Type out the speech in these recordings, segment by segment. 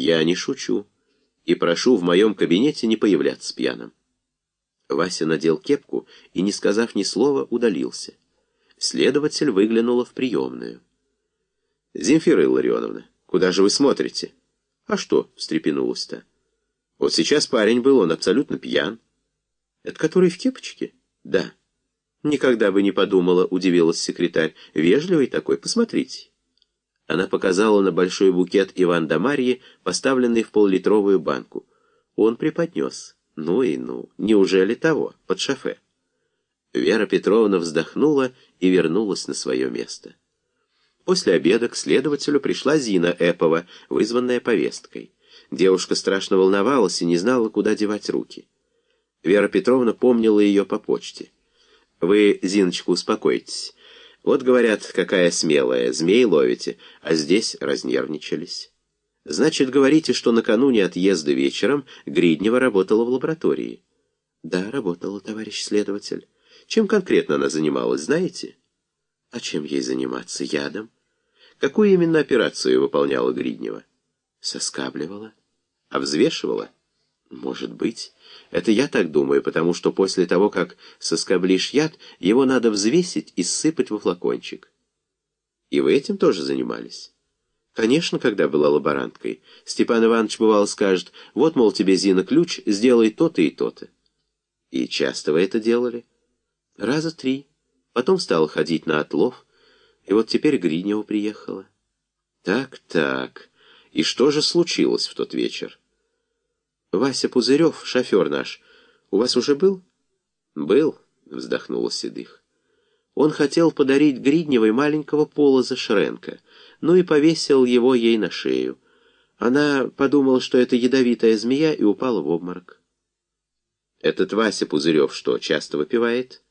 Я не шучу. И прошу в моем кабинете не появляться пьяным. Вася надел кепку и, не сказав ни слова, удалился. Следователь выглянула в приемную. «Земфира Илларионовна, куда же вы смотрите?» «А что?» — встрепенулась-то. «Вот сейчас парень был, он абсолютно пьян». «Это который в кепочке?» «Да». «Никогда бы не подумала», — удивилась секретарь. «Вежливый такой, посмотрите». Она показала на большой букет Иван да Марьи, поставленный в поллитровую банку. Он преподнес. Ну и ну, неужели того, под шофе? Вера Петровна вздохнула и вернулась на свое место. После обеда к следователю пришла Зина Эпова, вызванная повесткой. Девушка страшно волновалась и не знала, куда девать руки. Вера Петровна помнила ее по почте. «Вы, Зиночка, успокойтесь. Вот, говорят, какая смелая, змей ловите, а здесь разнервничались. Значит, говорите, что накануне отъезда вечером Гриднева работала в лаборатории. Да, работала, товарищ следователь. Чем конкретно она занималась, знаете? А чем ей заниматься? Ядом? Какую именно операцию выполняла Гриднева? Соскабливала? А взвешивала? Может быть. Это я так думаю, потому что после того, как соскоблишь яд, его надо взвесить и сыпать во флакончик. И вы этим тоже занимались? Конечно, когда была лаборанткой. Степан Иванович бывало скажет, вот, мол, тебе, Зина, ключ, сделай то-то и то-то. И часто вы это делали? Раза три. Потом стала ходить на отлов, и вот теперь Гринева приехала. Так-так, и что же случилось в тот вечер? Вася Пузырев, шофер наш, у вас уже был? Был, вздохнула Седых. Он хотел подарить Гридневой маленького полоза Шренка, ну и повесил его ей на шею. Она подумала, что это ядовитая змея, и упала в обморок. «Этот Вася Пузырев что, часто выпивает?»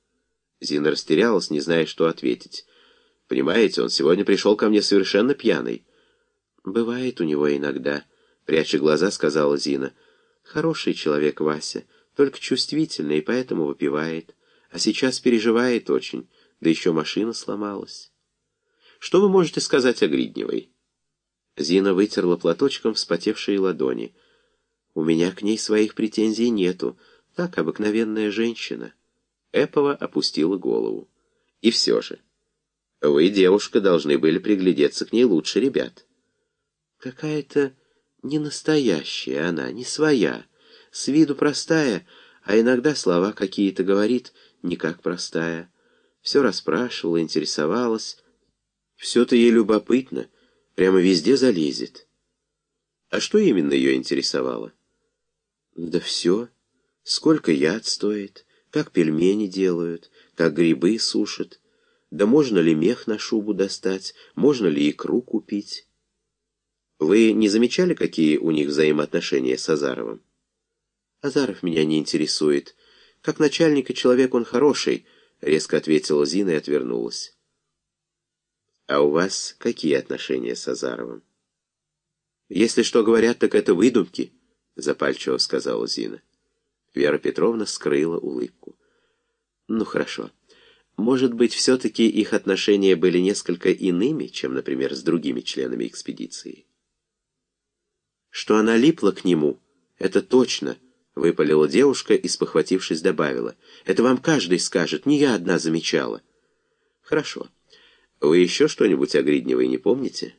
Зина растерялась, не зная, что ответить. «Понимаете, он сегодня пришел ко мне совершенно пьяный». «Бывает у него иногда», — пряча глаза, сказала Зина. Хороший человек Вася, только чувствительный, и поэтому выпивает. А сейчас переживает очень, да еще машина сломалась. Что вы можете сказать о Гридневой? Зина вытерла платочком вспотевшие ладони. У меня к ней своих претензий нету. Так, обыкновенная женщина. Эпова опустила голову. И все же. Вы, девушка, должны были приглядеться к ней лучше ребят. Какая-то не настоящая она, не своя. С виду простая, а иногда слова какие-то говорит, не как простая. Все расспрашивала, интересовалась. Все-то ей любопытно, прямо везде залезет. А что именно ее интересовало? Да все. Сколько яд стоит, как пельмени делают, как грибы сушат. Да можно ли мех на шубу достать, можно ли икру купить? Вы не замечали, какие у них взаимоотношения с Азаровым? Азаров меня не интересует. Как начальник и человек он хороший, резко ответила Зина и отвернулась. А у вас какие отношения с Азаровым? Если что говорят, так это выдумки, запальчиво сказала Зина. Вера Петровна скрыла улыбку. Ну хорошо. Может быть, все-таки их отношения были несколько иными, чем, например, с другими членами экспедиции? Что она липла к нему, это точно, выпалила девушка и, спохватившись, добавила. Это вам каждый скажет, не я одна замечала. Хорошо. Вы еще что-нибудь о Гридневой не помните?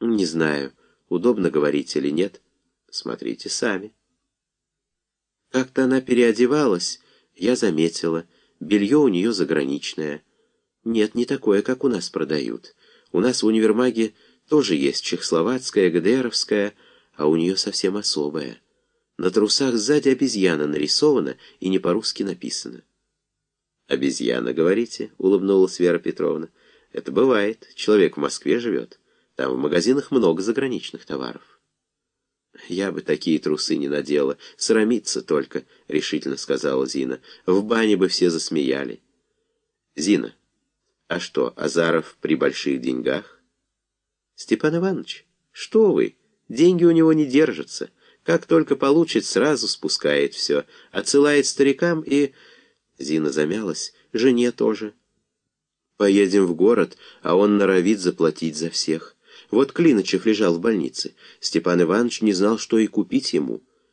Не знаю, удобно говорить или нет. Смотрите сами. Как-то она переодевалась, я заметила. Белье у нее заграничное. Нет, не такое, как у нас продают. У нас в универмаге тоже есть чехословацкая, ГДРовская, а у нее совсем особая. На трусах сзади обезьяна нарисована и не по-русски написано. «Обезьяна, говорите?» — улыбнулась Вера Петровна. «Это бывает. Человек в Москве живет. Там в магазинах много заграничных товаров». «Я бы такие трусы не надела. Срамиться только», — решительно сказала Зина. «В бане бы все засмеяли». «Зина, а что, Азаров при больших деньгах?» «Степан Иванович, что вы? Деньги у него не держатся. Как только получит, сразу спускает все. Отсылает старикам и...» Зина замялась. «Жене тоже». «Поедем в город, а он норовит заплатить за всех. Вот Клиночев лежал в больнице. Степан Иванович не знал, что и купить ему.